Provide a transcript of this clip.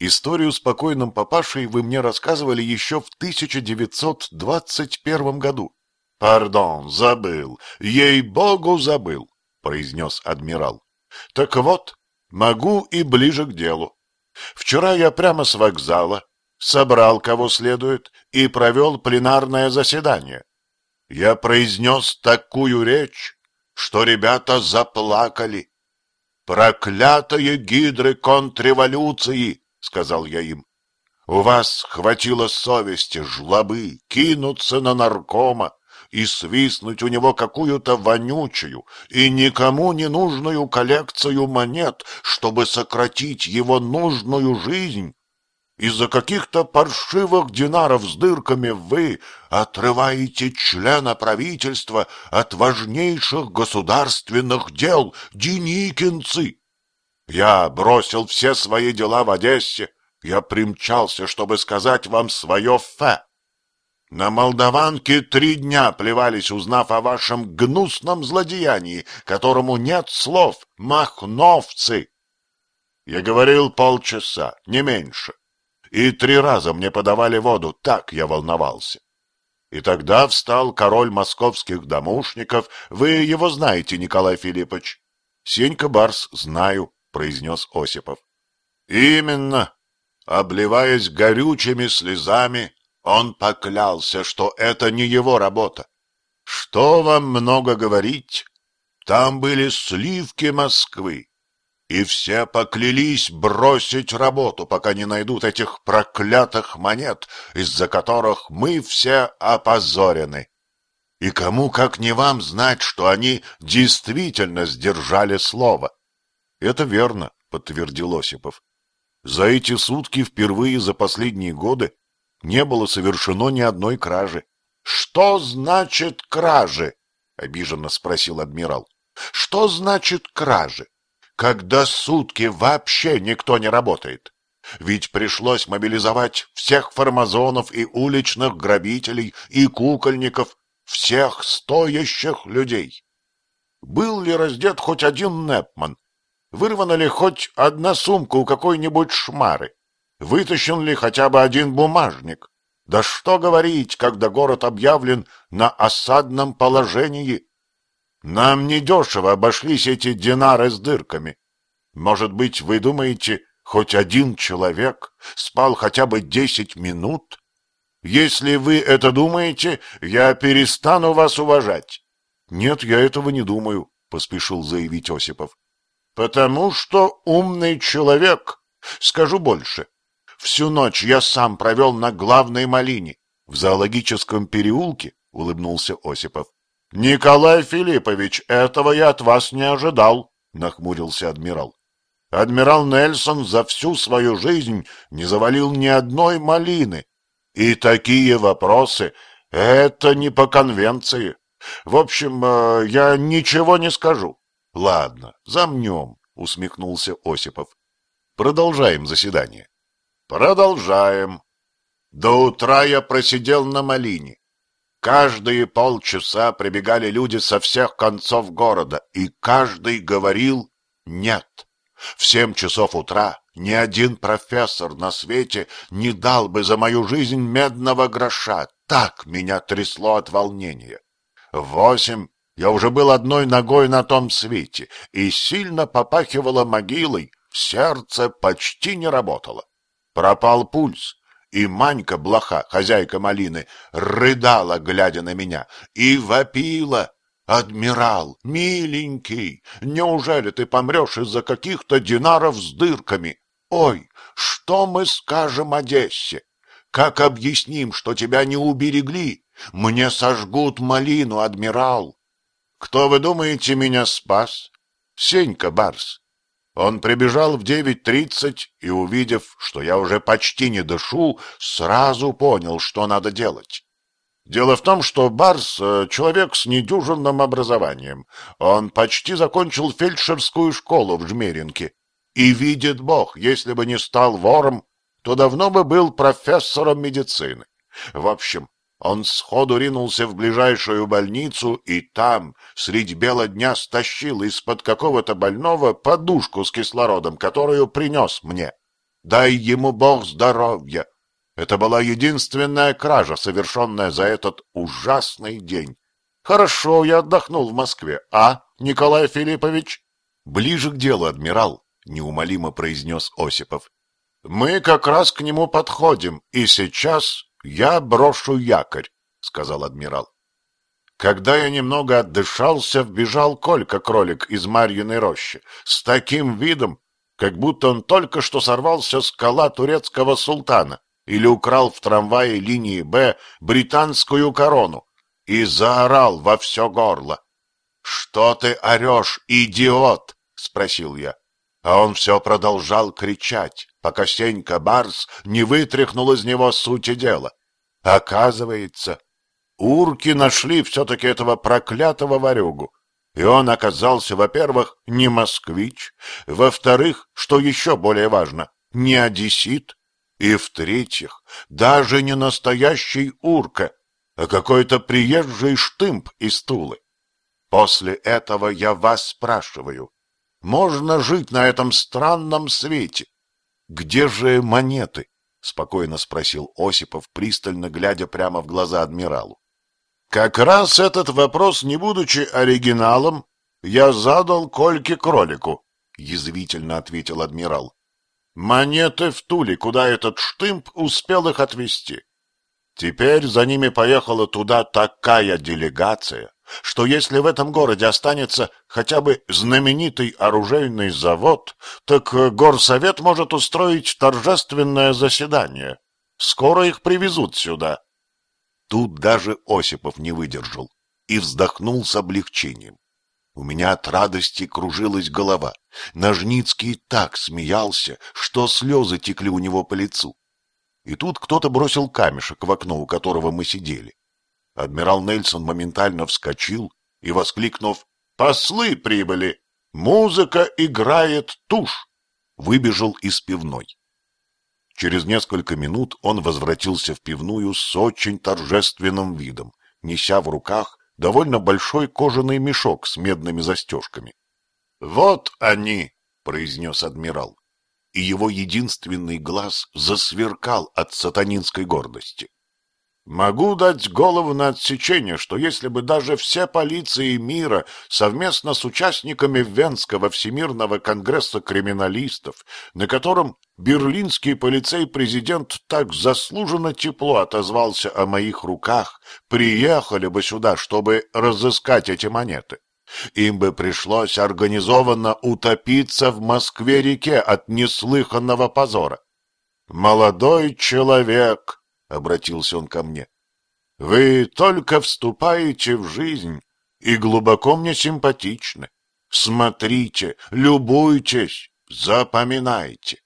Историю с покойным папашей вы мне рассказывали еще в 1921 году. Пардон, забыл, ей-богу забыл, произнес адмирал. Так вот, могу и ближе к делу. Вчера я прямо с вокзала собрал кого следует и провел пленарное заседание. Я произнес такую речь, что ребята заплакали. «Проклятые гидры контрреволюции!» — сказал я им. «У вас хватило совести, жлобы, кинуться на наркома и свистнуть у него какую-то вонючую и никому не нужную коллекцию монет, чтобы сократить его нужную жизнь, из-за каких-то паршивых динаров с дырками вы отрываете члена правительства от важнейших государственных дел, Деникинцы. Я бросил все свои дела в Одессе, я примчался, чтобы сказать вам свое фе. На Молдаванке три дня плевались, узнав о вашем гнусном злодеянии, которому нет слов, махновцы. Я говорил полчаса, не меньше и три раза мне подавали воду, так я волновался. И тогда встал король московских домушников, вы его знаете, Николай Филиппович. Сенька Барс, знаю, произнес Осипов. Именно, обливаясь горючими слезами, он поклялся, что это не его работа. Что вам много говорить? Там были сливки Москвы, и все поклялись бросить работу, пока не найдут этих проклятых монет, из-за которых мы все опозорены. И кому, как не вам, знать, что они действительно сдержали слово? — Это верно, — подтвердил Осипов. За эти сутки впервые за последние годы не было совершено ни одной кражи. — Что значит кражи? — обиженно спросил адмирал. — Что значит кражи? когда сутки вообще никто не работает. Ведь пришлось мобилизовать всех фармазонов и уличных грабителей, и кукольников, всех стоящих людей. Был ли раздет хоть один Непман? Вырвана ли хоть одна сумка у какой-нибудь шмары? Вытащен ли хотя бы один бумажник? Да что говорить, когда город объявлен на осадном положении? Нам недешево обошлись эти динары с дырками. Может быть, вы думаете, хоть один человек спал хотя бы десять минут? Если вы это думаете, я перестану вас уважать. Нет, я этого не думаю, поспешил заявить Осипов. Потому что умный человек. Скажу больше. Всю ночь я сам провел на главной малине в зоологическом переулке, улыбнулся Осипов. Николай Филиппович, этого я от вас не ожидал, нахмурился адмирал. Адмирал Нельсон за всю свою жизнь не завалил ни одной малины. И такие вопросы — это не по конвенции. В общем, э, я ничего не скажу. Ладно, замнем, — усмехнулся Осипов. Продолжаем заседание. Продолжаем. До утра я просидел на малине. Каждые полчаса прибегали люди со всех концов города, и каждый говорил «нет». В семь часов утра ни один профессор на свете не дал бы за мою жизнь медного гроша. Так меня трясло от волнения. В восемь я уже был одной ногой на том свете и сильно попахивало могилой, сердце почти не работало. Пропал пульс, и Манька Блоха, хозяйка малины, рыдала, глядя на меня, и вопила. «Адмирал, миленький, неужели ты помрешь из-за каких-то динаров с дырками? Ой, что мы скажем Одессе? Как объясним, что тебя не уберегли? Мне сожгут малину, адмирал!» «Кто, вы думаете, меня спас?» «Сенька Барс. Он прибежал в девять тридцать и, увидев, что я уже почти не дышу, сразу понял, что надо делать. Дело в том, что Барс э, — человек с недюжинным образованием. Он почти закончил фельдшерскую школу в Жмеринке. И видит Бог, если бы не стал вором, то давно бы был профессором медицины. В общем, он сходу ринулся в ближайшую больницу и там, средь бела дня, стащил из-под какого-то больного подушку с кислородом, которую принес мне. Дай ему Бог здоровья. Это была единственная кража, совершенная за этот ужасный день. Хорошо, я отдохнул в Москве. А, Николай Филиппович? Ближе к делу, адмирал, неумолимо произнес Осипов. Мы как раз к нему подходим, и сейчас я брошу якорь, сказал адмирал. Когда я немного отдышался, вбежал Колька-кролик из Марьиной рощи с таким видом, как будто он только что сорвался с кола турецкого султана или украл в трамвае линии «Б» британскую корону и заорал во все горло. «Что ты орешь, идиот?» — спросил я. А он все продолжал кричать, пока Сенька Барс не вытряхнул из него сути дела. Оказывается, урки нашли все-таки этого проклятого ворюгу. И он оказался, во-первых, не москвич, во-вторых, что еще более важно, не одессит, и, в-третьих, даже не настоящий урка, а какой-то приезжий штымп из Тулы. После этого я вас спрашиваю, можно жить на этом странном свете? Где же монеты? — спокойно спросил Осипов, пристально глядя прямо в глаза адмиралу. Как раз этот вопрос, не будучи оригиналом, я задал Кольке Кролику, — язвительно ответил адмирал. Монеты в Туле, куда этот штымп успел их отвезти. Теперь за ними поехала туда такая делегация, что если в этом городе останется хотя бы знаменитый оружейный завод, так горсовет может устроить торжественное заседание. Скоро их привезут сюда. Тут даже Осипов не выдержал и вздохнул с облегчением. У меня от радости кружилась голова. Ножницкий так смеялся, что слезы текли у него по лицу. И тут кто-то бросил камешек в окно, у которого мы сидели. Адмирал Нельсон моментально вскочил и, воскликнув «Послы прибыли! Музыка играет тушь!» выбежал из пивной. Через несколько минут он возвратился в пивную с очень торжественным видом, неся в руках довольно большой кожаный мешок с медными застежками. — Вот они, — произнес адмирал, и его единственный глаз засверкал от сатанинской гордости. Могу дать голову на отсечение, что если бы даже все полиции мира совместно с участниками Венского Всемирного Конгресса криминалистов, на котором берлинский полицей-президент так заслуженно тепло отозвался о моих руках, приехали бы сюда, чтобы разыскать эти монеты, им бы пришлось организованно утопиться в Москве-реке от неслыханного позора. «Молодой человек!» Обратился он ко мне. Вы только вступаете в жизнь и глубоко мне симпатичны. Смотрите, любуйтесь, запоминайте.